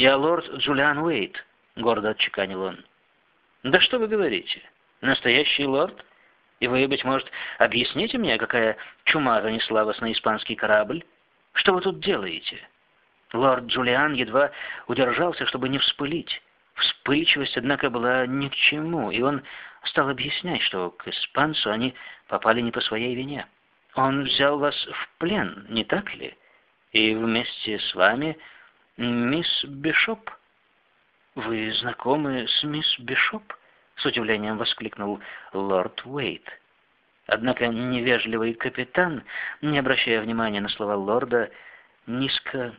«Я лорд Джулиан Уэйт», — гордо отчеканил он. «Да что вы говорите? Настоящий лорд? И вы, быть может, объясните мне, какая чума занесла вас на испанский корабль? Что вы тут делаете?» Лорд Джулиан едва удержался, чтобы не вспылить. Вспыльчивость, однако, была ни к чему, и он стал объяснять, что к испанцу они попали не по своей вине. Он взял вас в плен, не так ли? И вместе с вами мисс Бишоп. Вы знакомы с мисс Бишоп? С удивлением воскликнул лорд Уэйт. Однако невежливый капитан, не обращая внимания на слова лорда, низко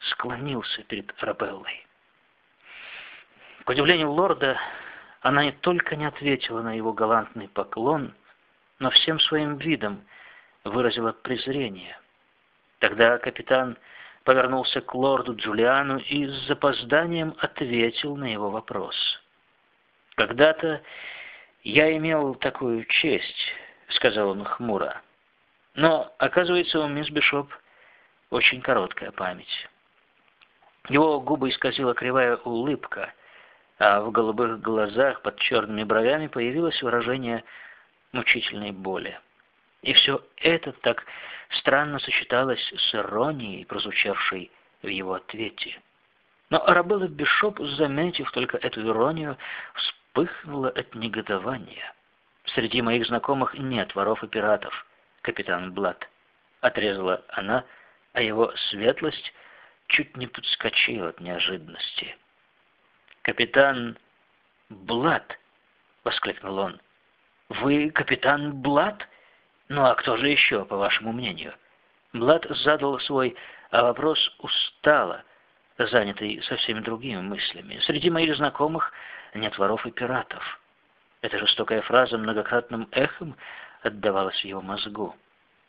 склонился перед Рабеллой. К удивлению лорда, она не только не ответила на его галантный поклон, но всем своим видом выразила презрение. Тогда капитан повернулся к лорду Джулиану и с запозданием ответил на его вопрос. «Когда-то я имел такую честь», — сказал он хмуро. «Но, оказывается, у мисс Бишоп очень короткая память». Его губы исказила кривая улыбка, а в голубых глазах под черными бровями появилось выражение мучительной боли. И все это так странно сочеталось с иронией, прозвучавшей в его ответе. Но Арабелла Бишоп, заметив только эту иронию, вспыхнула от негодования. «Среди моих знакомых нет воров и пиратов, капитан Блад», — отрезала она, а его светлость чуть не подскочила от неожиданности. «Капитан Блад!» — воскликнул он. «Вы капитан Блад? Ну а кто же еще, по вашему мнению?» Блад задал свой вопрос устало, занятый совсем другими мыслями. «Среди моих знакомых нет воров и пиратов». Эта жестокая фраза многократным эхом отдавалась в его мозгу.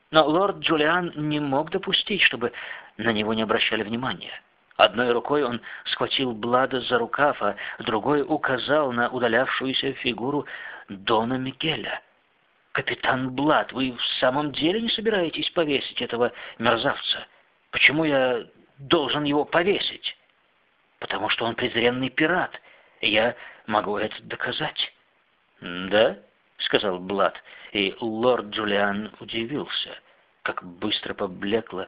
Но лорд Джулиан не мог допустить, чтобы на него не обращали внимания. Одной рукой он схватил Блада за рукав, а другой указал на удалявшуюся фигуру Дона Мигеля. «Капитан Блад, вы в самом деле не собираетесь повесить этого мерзавца? Почему я должен его повесить?» «Потому что он презренный пират, и я могу это доказать». «Да?» — сказал Блад, и лорд Джулиан удивился, как быстро поблекло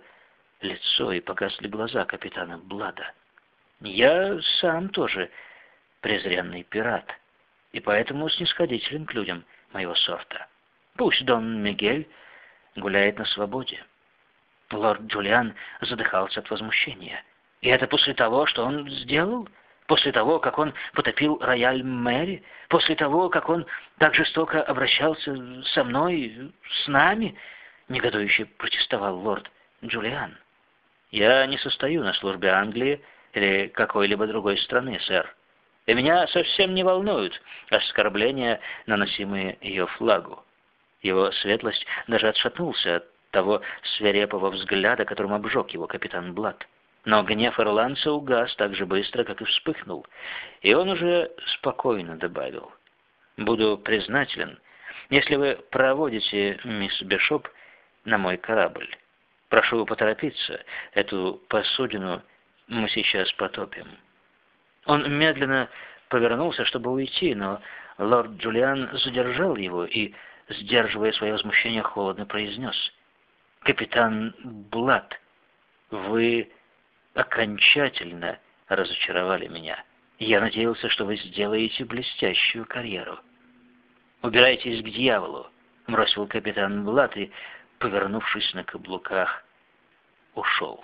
лицо и погасли глаза капитана Блада. Я сам тоже презренный пират, и поэтому снисходителен к людям моего сорта. Пусть Дон Мигель гуляет на свободе. Лорд Джулиан задыхался от возмущения. И это после того, что он сделал? После того, как он потопил рояль Мэри? После того, как он так жестоко обращался со мной, с нами? Негодующе протестовал лорд Джулиан. Я не состою на службе Англии или какой-либо другой страны, сэр. И меня совсем не волнуют оскорбления, наносимые ее флагу. Его светлость даже отшатнулся от того свирепого взгляда, которым обжег его капитан Блад. Но гнев ирландца угас так же быстро, как и вспыхнул, и он уже спокойно добавил. «Буду признателен, если вы проводите мисс Бишоп на мой корабль». Прошу поторопиться, эту посудину мы сейчас потопим». Он медленно повернулся, чтобы уйти, но лорд Джулиан задержал его и, сдерживая свое возмущение, холодно произнес. «Капитан Блад, вы окончательно разочаровали меня. Я надеялся, что вы сделаете блестящую карьеру». «Убирайтесь к дьяволу», — бросил капитан Блад и повернувшись на каблуках, ушел.